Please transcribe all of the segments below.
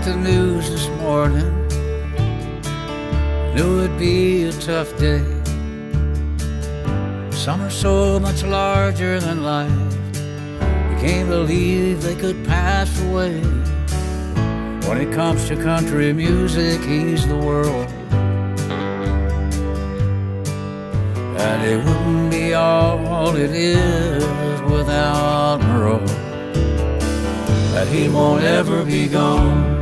the news this morning. Knew it'd be a tough day. Some are so much larger than life. You can't believe they could pass away. When it comes to country music, he's the world. And it wouldn't be all it is without Merle. That he won't ever be gone.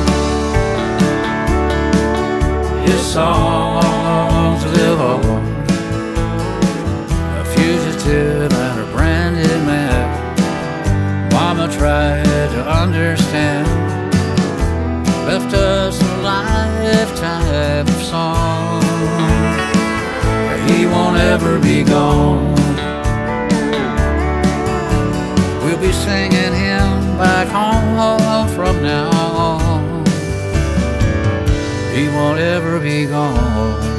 His songs live on. A fugitive and a branded man. Mama tried to understand. Left us a lifetime of song. He won't ever be gone. We'll be singing him back home from now. He won't ever be gone.